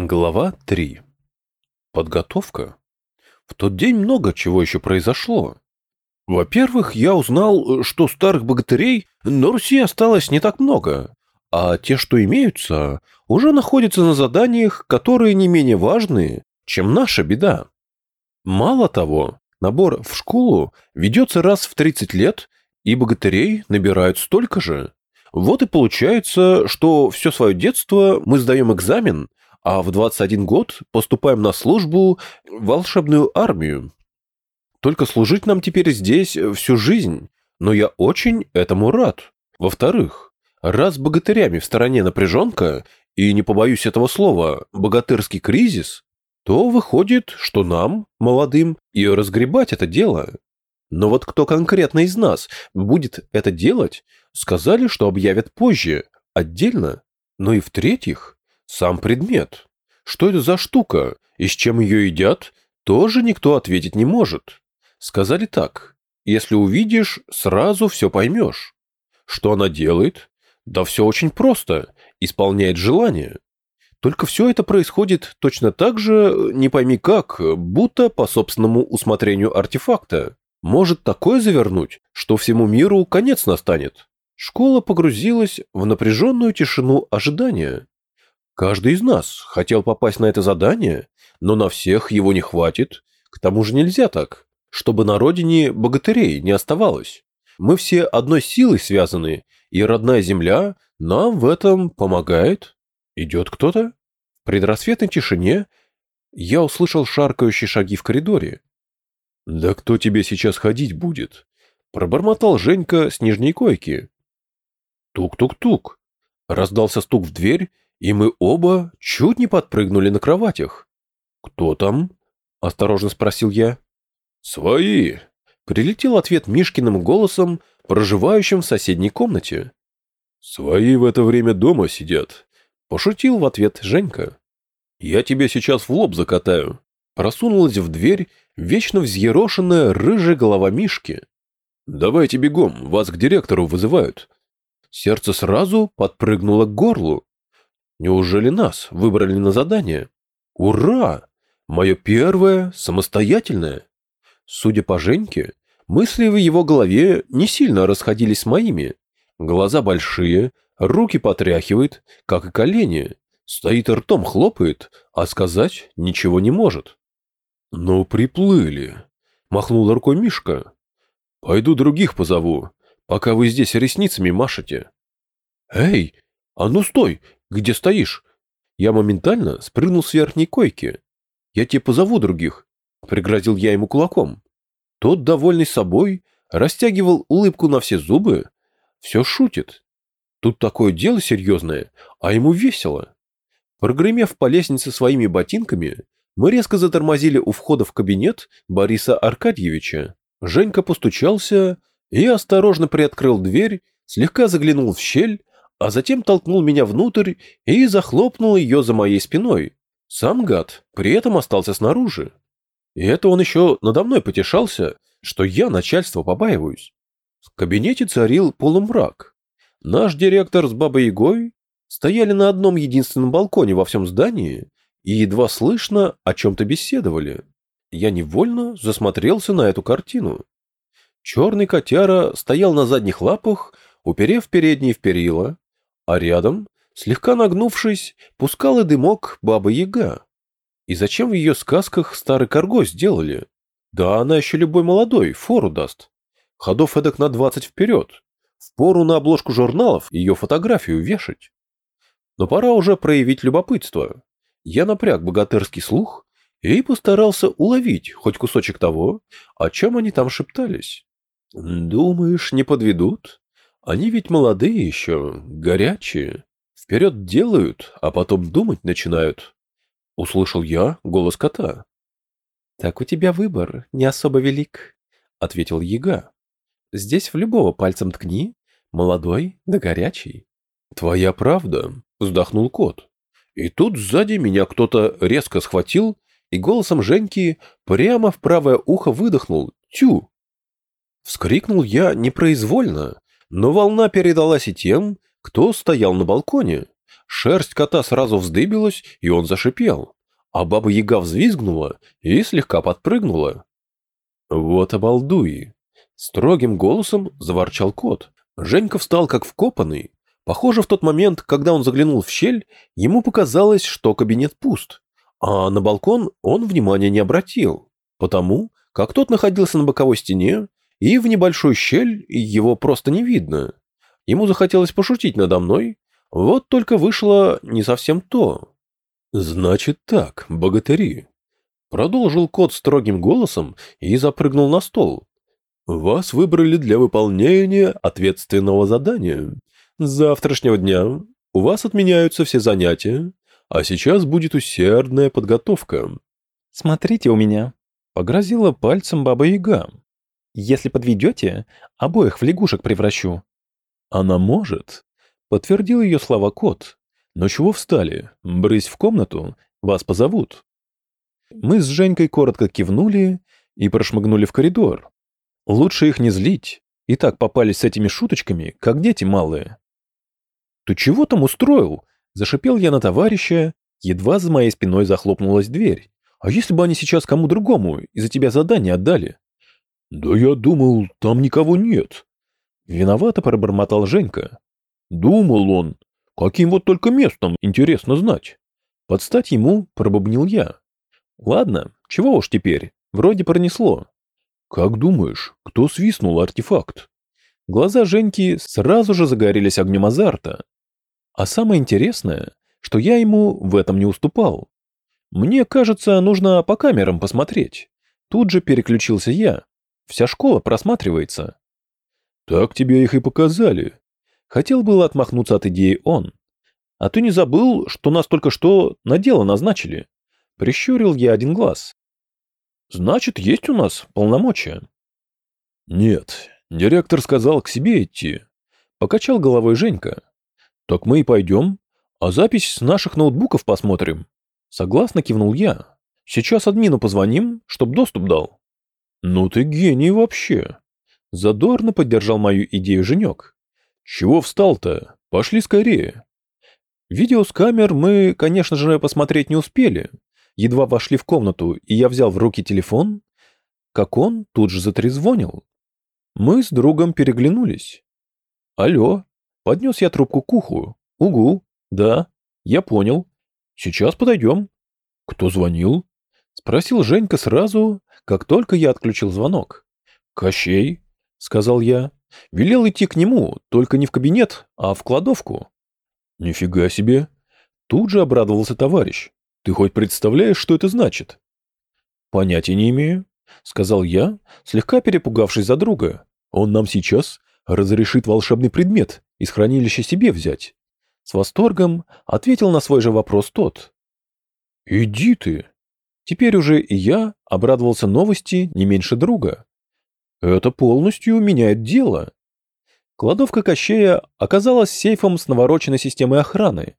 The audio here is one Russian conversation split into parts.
Глава 3. Подготовка. В тот день много чего еще произошло. Во-первых, я узнал, что старых богатырей на Руси осталось не так много, а те, что имеются, уже находятся на заданиях, которые не менее важные, чем наша беда. Мало того, набор в школу ведется раз в 30 лет, и богатырей набирают столько же. Вот и получается, что все свое детство мы сдаем экзамен, а в 21 год поступаем на службу в волшебную армию. Только служить нам теперь здесь всю жизнь, но я очень этому рад. Во-вторых, раз богатырями в стороне напряженка, и не побоюсь этого слова, богатырский кризис, то выходит, что нам, молодым, и разгребать это дело. Но вот кто конкретно из нас будет это делать, сказали, что объявят позже, отдельно. Но и в-третьих, сам предмет. Что это за штука и с чем ее едят, тоже никто ответить не может. Сказали так. Если увидишь, сразу все поймешь. Что она делает? Да все очень просто. Исполняет желание. Только все это происходит точно так же, не пойми как, будто по собственному усмотрению артефакта. Может такое завернуть, что всему миру конец настанет. Школа погрузилась в напряженную тишину ожидания. Каждый из нас хотел попасть на это задание, но на всех его не хватит. К тому же нельзя так, чтобы на родине богатырей не оставалось. Мы все одной силой связаны, и родная земля нам в этом помогает. Идет кто-то? В предрассветной тишине я услышал шаркающие шаги в коридоре. «Да кто тебе сейчас ходить будет?» Пробормотал Женька с нижней койки. Тук-тук-тук. Раздался стук в дверь, и мы оба чуть не подпрыгнули на кроватях. «Кто там?» – осторожно спросил я. «Свои!» – прилетел ответ Мишкиным голосом, проживающим в соседней комнате. «Свои в это время дома сидят», – пошутил в ответ Женька. «Я тебя сейчас в лоб закатаю», – просунулась в дверь вечно взъерошенная рыжая голова Мишки. «Давайте бегом, вас к директору вызывают». Сердце сразу подпрыгнуло к горлу. Неужели нас выбрали на задание? Ура! Мое первое, самостоятельное. Судя по Женьке, мысли в его голове не сильно расходились с моими. Глаза большие, руки потряхивает, как и колени. Стоит ртом хлопает, а сказать ничего не может. «Ну, приплыли», — махнул рукой Мишка. «Пойду других позову, пока вы здесь ресницами машете». «Эй, а ну стой, где стоишь?» Я моментально спрыгнул с верхней койки. «Я тебе позову других», — пригрозил я ему кулаком. Тот, довольный собой, растягивал улыбку на все зубы. Все шутит. Тут такое дело серьезное, а ему весело. Прогремев по лестнице своими ботинками, мы резко затормозили у входа в кабинет Бориса Аркадьевича. Женька постучался и осторожно приоткрыл дверь, слегка заглянул в щель, а затем толкнул меня внутрь и захлопнул ее за моей спиной. Сам гад при этом остался снаружи. И это он еще надо мной потешался, что я начальство побаиваюсь. В кабинете царил полумрак. Наш директор с Бабой Ягой стояли на одном единственном балконе во всем здании и едва слышно о чем-то беседовали. Я невольно засмотрелся на эту картину. Черный котяра стоял на задних лапах, уперев передние в перила, а рядом, слегка нагнувшись, пускала дымок баба-яга. И зачем в ее сказках старый корго сделали? Да она еще любой молодой фору даст. Ходов эдак на двадцать вперед. Впору на обложку журналов ее фотографию вешать. Но пора уже проявить любопытство. Я напряг богатырский слух и постарался уловить хоть кусочек того, о чем они там шептались. «Думаешь, не подведут?» Они ведь молодые еще, горячие. Вперед делают, а потом думать начинают. Услышал я голос кота. Так у тебя выбор не особо велик, ответил Яга. Здесь в любого пальцем ткни, молодой да горячий. Твоя правда, вздохнул кот. И тут сзади меня кто-то резко схватил и голосом Женьки прямо в правое ухо выдохнул «Тю!». Вскрикнул я непроизвольно, но волна передалась и тем, кто стоял на балконе. Шерсть кота сразу вздыбилась, и он зашипел. А баба-яга взвизгнула и слегка подпрыгнула. «Вот обалдуи!» Строгим голосом заворчал кот. Женька встал как вкопанный. Похоже, в тот момент, когда он заглянул в щель, ему показалось, что кабинет пуст. А на балкон он внимания не обратил. Потому, как тот находился на боковой стене, и в небольшой щель его просто не видно. Ему захотелось пошутить надо мной, вот только вышло не совсем то. «Значит так, богатыри», — продолжил кот строгим голосом и запрыгнул на стол. Вас выбрали для выполнения ответственного задания. С завтрашнего дня у вас отменяются все занятия, а сейчас будет усердная подготовка. Смотрите у меня, погрозила пальцем баба Яга. Если подведете, обоих в лягушек превращу. Она может, подтвердил ее слова кот. Но чего встали? Брысь в комнату, вас позовут. Мы с Женькой коротко кивнули и прошмыгнули в коридор. Лучше их не злить. И так попались с этими шуточками, как дети малые. «Ты чего там устроил?» Зашипел я на товарища, едва за моей спиной захлопнулась дверь. «А если бы они сейчас кому другому из-за тебя задание отдали?» «Да я думал, там никого нет». Виновато пробормотал Женька. «Думал он. Каким вот только местом, интересно знать». Подстать ему пробубнил я. «Ладно, чего уж теперь, вроде пронесло. «Как думаешь, кто свистнул артефакт?» Глаза Женьки сразу же загорелись огнем азарта. А самое интересное, что я ему в этом не уступал. Мне кажется, нужно по камерам посмотреть. Тут же переключился я. Вся школа просматривается. Так тебе их и показали. Хотел было отмахнуться от идеи он. А ты не забыл, что нас только что на дело назначили? Прищурил я один глаз. Значит, есть у нас полномочия. Нет, директор сказал к себе идти. Покачал головой Женька. Так мы и пойдем, а запись с наших ноутбуков посмотрим. Согласно кивнул я. Сейчас админу позвоним, чтоб доступ дал. Ну ты гений вообще. Задорно поддержал мою идею Женек. Чего встал-то? Пошли скорее. Видео с камер мы, конечно же, посмотреть не успели, Едва вошли в комнату, и я взял в руки телефон, как он тут же затрезвонил. Мы с другом переглянулись. «Алло!» Поднес я трубку к уху. «Угу! Да, я понял. Сейчас подойдем». «Кто звонил?» Спросил Женька сразу, как только я отключил звонок. «Кощей», — сказал я. Велел идти к нему, только не в кабинет, а в кладовку. «Нифига себе!» Тут же обрадовался товарищ. Ты хоть представляешь, что это значит? Понятия не имею, сказал я, слегка перепугавшись за друга. Он нам сейчас разрешит волшебный предмет из хранилища себе взять. С восторгом ответил на свой же вопрос тот. Иди ты. Теперь уже и я обрадовался новости не меньше друга. Это полностью меняет дело. Кладовка Кощея оказалась сейфом с навороченной системой охраны,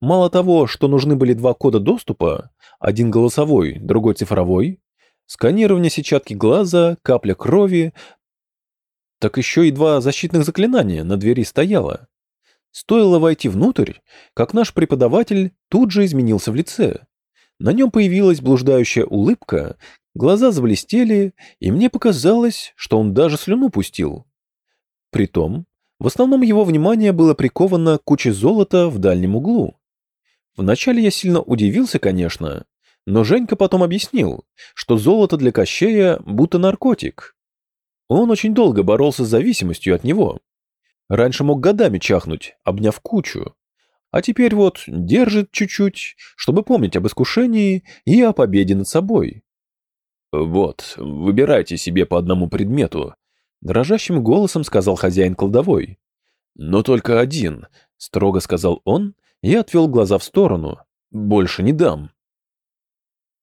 Мало того, что нужны были два кода доступа, один голосовой, другой цифровой, сканирование сетчатки глаза, капля крови, так еще и два защитных заклинания на двери стояло. Стоило войти внутрь, как наш преподаватель тут же изменился в лице. На нем появилась блуждающая улыбка, глаза заблестели, и мне показалось, что он даже слюну пустил. Притом, в основном его внимание было приковано к куче золота в дальнем углу. Вначале я сильно удивился, конечно, но Женька потом объяснил, что золото для Кощея будто наркотик. Он очень долго боролся с зависимостью от него. Раньше мог годами чахнуть, обняв кучу. А теперь вот держит чуть-чуть, чтобы помнить об искушении и о победе над собой. «Вот, выбирайте себе по одному предмету», — дрожащим голосом сказал хозяин кладовой. «Но только один», — строго сказал он я отвел глаза в сторону. Больше не дам.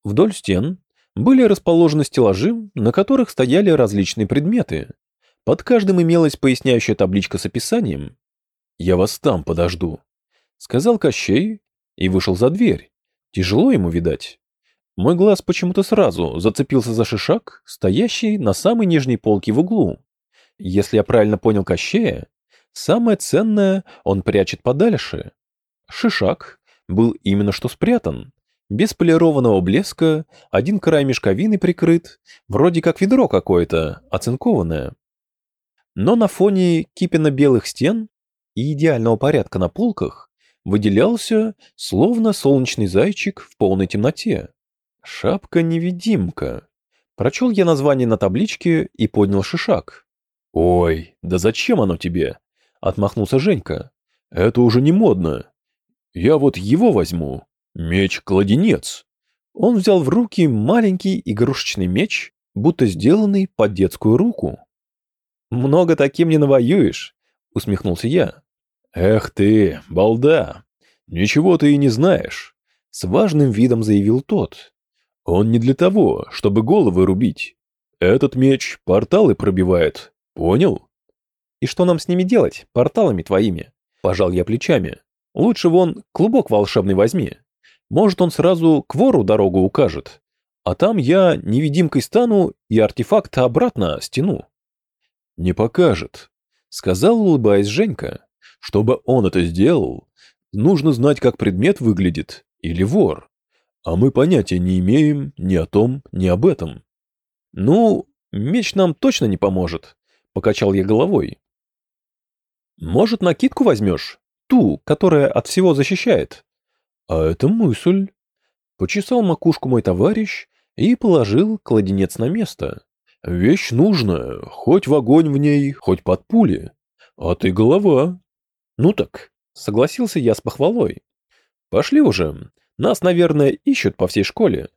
Вдоль стен были расположены стеллажи, на которых стояли различные предметы. Под каждым имелась поясняющая табличка с описанием. «Я вас там подожду», — сказал Кощей и вышел за дверь. Тяжело ему, видать. Мой глаз почему-то сразу зацепился за шишак, стоящий на самой нижней полке в углу. Если я правильно понял Кощея, самое ценное он прячет подальше. Шишак был именно что спрятан. Без полированного блеска, один край мешковины прикрыт, вроде как ведро какое-то, оцинкованное. Но на фоне кипенно-белых стен и идеального порядка на полках выделялся, словно солнечный зайчик в полной темноте. Шапка-невидимка. Прочел я название на табличке и поднял шишак. «Ой, да зачем оно тебе?» — отмахнулся Женька. «Это уже не модно. Я вот его возьму. Меч-кладенец». Он взял в руки маленький игрушечный меч, будто сделанный под детскую руку. «Много таким не навоюешь», — усмехнулся я. «Эх ты, балда! Ничего ты и не знаешь», — с важным видом заявил тот. «Он не для того, чтобы головы рубить. Этот меч порталы пробивает, понял?» «И что нам с ними делать, порталами твоими?» Пожал я плечами. «Лучше вон клубок волшебный возьми. Может, он сразу к вору дорогу укажет. А там я невидимкой стану и артефакт обратно стяну». «Не покажет», — сказал, улыбаясь Женька. «Чтобы он это сделал, нужно знать, как предмет выглядит, или вор. А мы понятия не имеем ни о том, ни об этом». «Ну, меч нам точно не поможет», — покачал я головой. «Может, накидку возьмешь? Ту, которая от всего защищает?» «А это мысль». Почесал макушку мой товарищ и положил кладенец на место. Вещь нужная, хоть в огонь в ней, хоть под пули. А ты голова. Ну так, согласился я с похвалой. Пошли уже, нас, наверное, ищут по всей школе.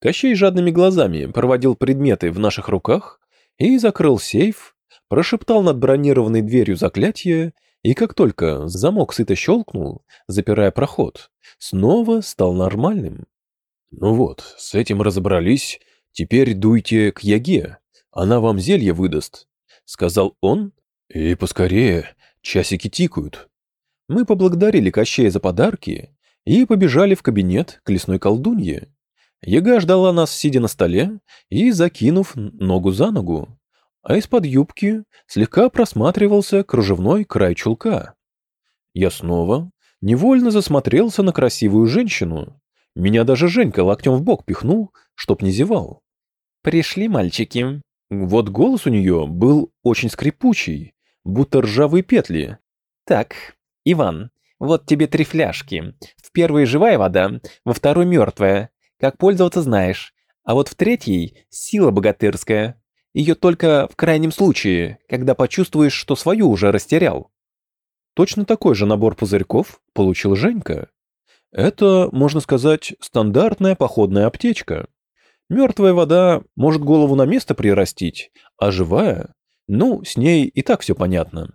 Кощей жадными глазами проводил предметы в наших руках и закрыл сейф, прошептал над бронированной дверью заклятие, и как только замок сыто щелкнул, запирая проход, снова стал нормальным. Ну вот, с этим разобрались, «Теперь дуйте к Яге, она вам зелье выдаст», — сказал он. «И поскорее, часики тикают». Мы поблагодарили Кощея за подарки и побежали в кабинет к лесной колдунье. Яга ждала нас, сидя на столе и закинув ногу за ногу, а из-под юбки слегка просматривался кружевной край чулка. Я снова невольно засмотрелся на красивую женщину. Меня даже Женька локтем в бок пихнул, чтоб не зевал. «Пришли мальчики». Вот голос у нее был очень скрипучий, будто ржавые петли. «Так, Иван, вот тебе три фляжки. В первой живая вода, во второй мертвая. Как пользоваться знаешь. А вот в третьей сила богатырская. Ее только в крайнем случае, когда почувствуешь, что свою уже растерял». Точно такой же набор пузырьков получил Женька. Это, можно сказать, стандартная походная аптечка. Мертвая вода может голову на место прирастить, а живая, ну, с ней и так все понятно.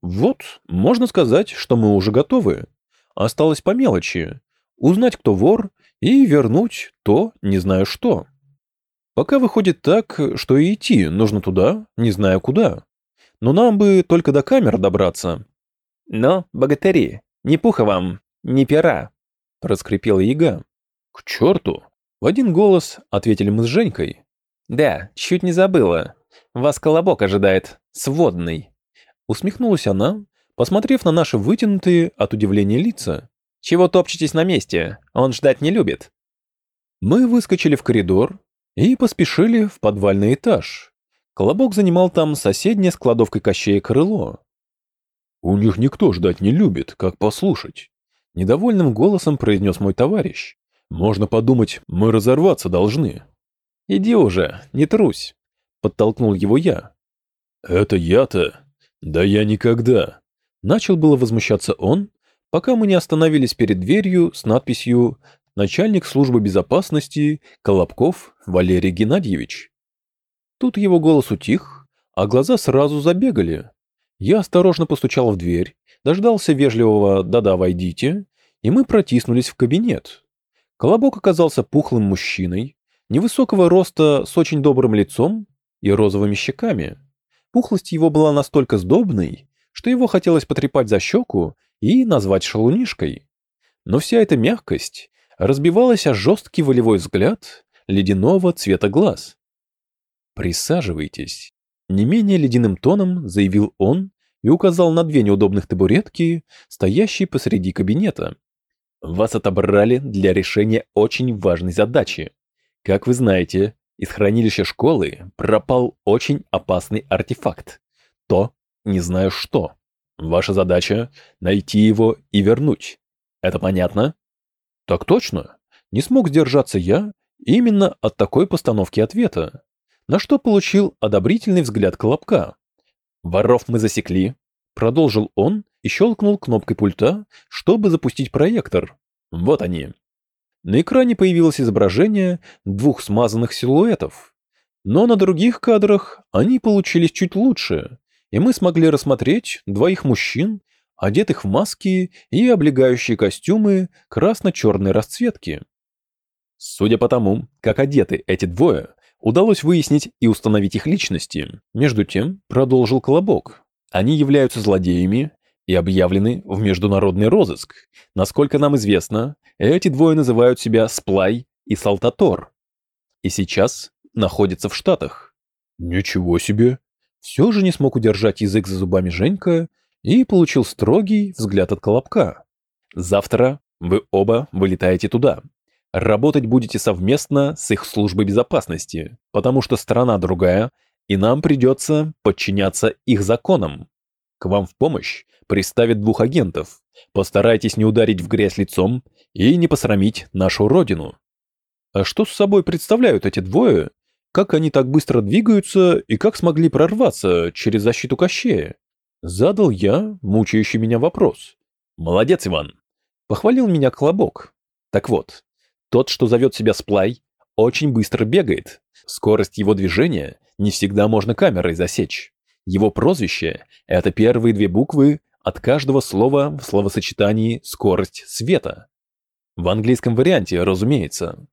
Вот, можно сказать, что мы уже готовы. Осталось по мелочи. Узнать, кто вор, и вернуть то, не знаю что. Пока выходит так, что и идти нужно туда, не знаю куда. Но нам бы только до камер добраться. Но, богатыри, ни пуха вам, ни пера, — раскрепела яга. К черту! В один голос ответили мы с Женькой. «Да, чуть не забыла. Вас колобок ожидает. Сводный». Усмехнулась она, посмотрев на наши вытянутые от удивления лица. «Чего топчетесь на месте? Он ждать не любит». Мы выскочили в коридор и поспешили в подвальный этаж. Колобок занимал там соседнее с кладовкой Кощея крыло. «У них никто ждать не любит, как послушать», — недовольным голосом произнес мой товарищ. Можно подумать, мы разорваться должны. Иди уже, не трусь, подтолкнул его я. Это я-то? Да я никогда. Начал было возмущаться он, пока мы не остановились перед дверью с надписью «Начальник службы безопасности Колобков Валерий Геннадьевич». Тут его голос утих, а глаза сразу забегали. Я осторожно постучал в дверь, дождался вежливого «да-да, войдите», и мы протиснулись в кабинет. Колобок оказался пухлым мужчиной, невысокого роста с очень добрым лицом и розовыми щеками. Пухлость его была настолько сдобной, что его хотелось потрепать за щеку и назвать шалунишкой. Но вся эта мягкость разбивалась о жесткий волевой взгляд ледяного цвета глаз. «Присаживайтесь», — не менее ледяным тоном заявил он и указал на две неудобных табуретки, стоящие посреди кабинета. Вас отобрали для решения очень важной задачи. Как вы знаете, из хранилища школы пропал очень опасный артефакт. То, не знаю что. Ваша задача — найти его и вернуть. Это понятно? Так точно. Не смог сдержаться я именно от такой постановки ответа, на что получил одобрительный взгляд Колобка. Воров мы засекли, продолжил он и щелкнул кнопкой пульта, чтобы запустить проектор. Вот они. На экране появилось изображение двух смазанных силуэтов. Но на других кадрах они получились чуть лучше, и мы смогли рассмотреть двоих мужчин, одетых в маски и облегающие костюмы красно-черной расцветки. Судя по тому, как одеты эти двое, удалось выяснить и установить их личности. Между тем, продолжил Колобок. Они являются злодеями и объявлены в международный розыск. Насколько нам известно, эти двое называют себя Сплай и Салтатор. И сейчас находятся в Штатах. Ничего себе. Все же не смог удержать язык за зубами Женька и получил строгий взгляд от Колобка. Завтра вы оба вылетаете туда. Работать будете совместно с их службой безопасности, потому что страна другая, и нам придется подчиняться их законам. К вам в помощь приставит двух агентов. Постарайтесь не ударить в грязь лицом и не посрамить нашу родину. А что с собой представляют эти двое? Как они так быстро двигаются и как смогли прорваться через защиту Кощея? Задал я мучающий меня вопрос. Молодец, Иван. Похвалил меня Колобок. Так вот, тот, что зовет себя Сплай, очень быстро бегает. Скорость его движения не всегда можно камерой засечь. Его прозвище — это первые две буквы от каждого слова в словосочетании «скорость света». В английском варианте, разумеется.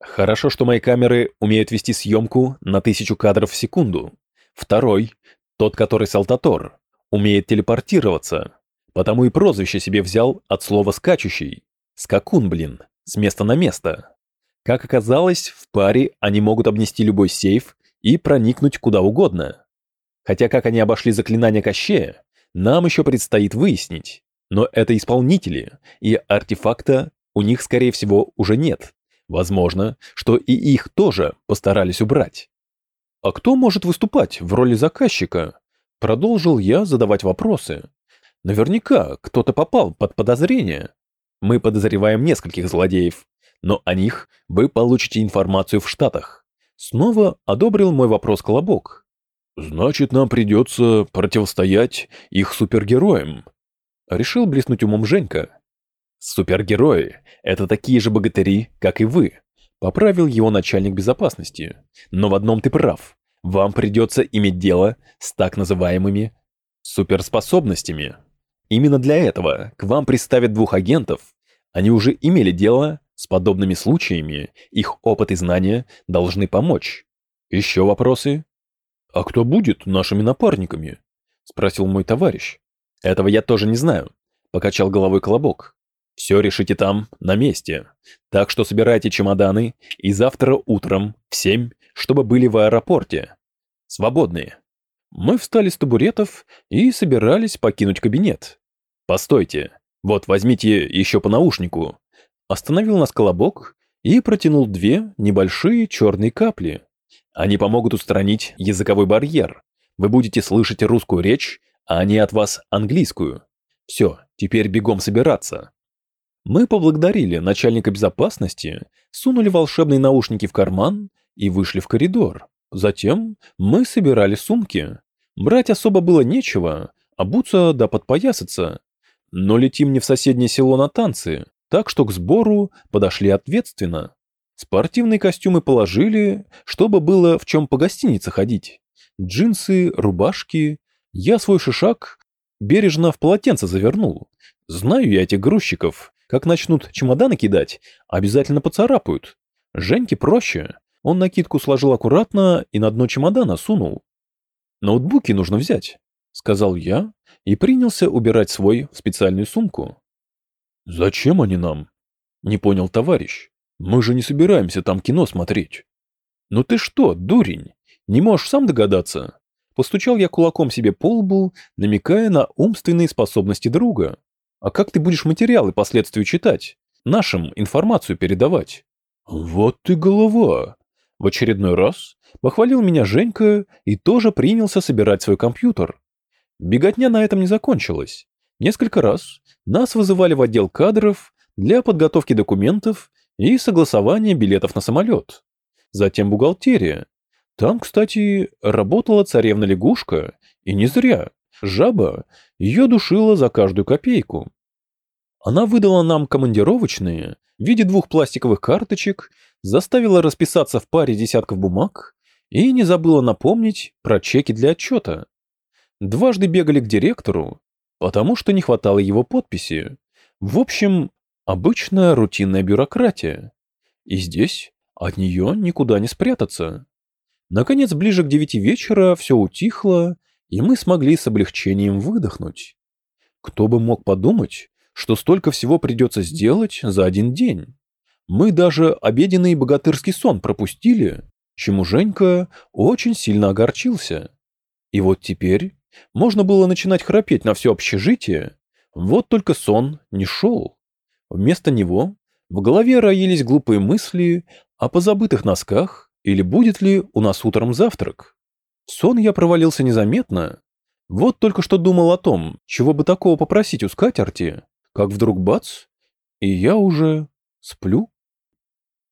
Хорошо, что мои камеры умеют вести съемку на тысячу кадров в секунду. Второй, тот, который Салтатор, умеет телепортироваться, потому и прозвище себе взял от слова «скачущий». Скакун, блин, с места на место. Как оказалось, в паре они могут обнести любой сейф и проникнуть куда угодно. Хотя как они обошли заклинание Кощея, нам еще предстоит выяснить. Но это исполнители, и артефакта у них, скорее всего, уже нет. Возможно, что и их тоже постарались убрать. А кто может выступать в роли заказчика? Продолжил я задавать вопросы. Наверняка кто-то попал под подозрение. Мы подозреваем нескольких злодеев, но о них вы получите информацию в Штатах. Снова одобрил мой вопрос Колобок. Значит, нам придется противостоять их супергероям. Решил блеснуть умом Женька. Супергерои — это такие же богатыри, как и вы. Поправил его начальник безопасности. Но в одном ты прав. Вам придется иметь дело с так называемыми суперспособностями. Именно для этого к вам приставят двух агентов. Они уже имели дело с подобными случаями, их опыт и знания должны помочь. Еще вопросы? «А кто будет нашими напарниками?» — спросил мой товарищ. «Этого я тоже не знаю», — покачал головой Колобок. «Все решите там, на месте. Так что собирайте чемоданы и завтра утром в семь, чтобы были в аэропорте. Свободные». Мы встали с табуретов и собирались покинуть кабинет. «Постойте, вот возьмите еще по наушнику». Остановил нас Колобок и протянул две небольшие черные капли. Они помогут устранить языковой барьер. Вы будете слышать русскую речь, а они от вас английскую. Все, теперь бегом собираться. Мы поблагодарили начальника безопасности, сунули волшебные наушники в карман и вышли в коридор. Затем мы собирали сумки. Брать особо было нечего, обуться да подпоясаться. Но летим не в соседнее село на танцы, так что к сбору подошли ответственно. Спортивные костюмы положили, чтобы было в чем по гостинице ходить. Джинсы, рубашки. Я свой шишак бережно в полотенце завернул. Знаю я этих грузчиков. Как начнут чемоданы кидать, обязательно поцарапают. Женьке проще. Он накидку сложил аккуратно и на дно чемодана сунул. «Ноутбуки нужно взять», — сказал я и принялся убирать свой в специальную сумку. «Зачем они нам?» — не понял товарищ. Мы же не собираемся там кино смотреть. Ну ты что, дурень, не можешь сам догадаться? Постучал я кулаком себе по лбу, намекая на умственные способности друга. А как ты будешь материалы последствий читать? Нашим информацию передавать? Вот ты голова. В очередной раз похвалил меня Женька и тоже принялся собирать свой компьютер. Беготня на этом не закончилась. Несколько раз нас вызывали в отдел кадров для подготовки документов и согласования билетов на самолет. Затем бухгалтерия. Там, кстати, работала царевна-лягушка, и не зря. Жаба ее душила за каждую копейку. Она выдала нам командировочные в виде двух пластиковых карточек, заставила расписаться в паре десятков бумаг и не забыла напомнить про чеки для отчета. Дважды бегали к директору, потому что не хватало его подписи. В общем, обычная рутинная бюрократия. И здесь от нее никуда не спрятаться. Наконец, ближе к девяти вечера все утихло, и мы смогли с облегчением выдохнуть. Кто бы мог подумать, что столько всего придется сделать за один день. Мы даже обеденный богатырский сон пропустили, чему Женька очень сильно огорчился. И вот теперь можно было начинать храпеть на все общежитие, вот только сон не шел. Вместо него в голове роились глупые мысли о позабытых носках или будет ли у нас утром завтрак. Сон я провалился незаметно. Вот только что думал о том, чего бы такого попросить у скатерти, как вдруг бац, и я уже сплю.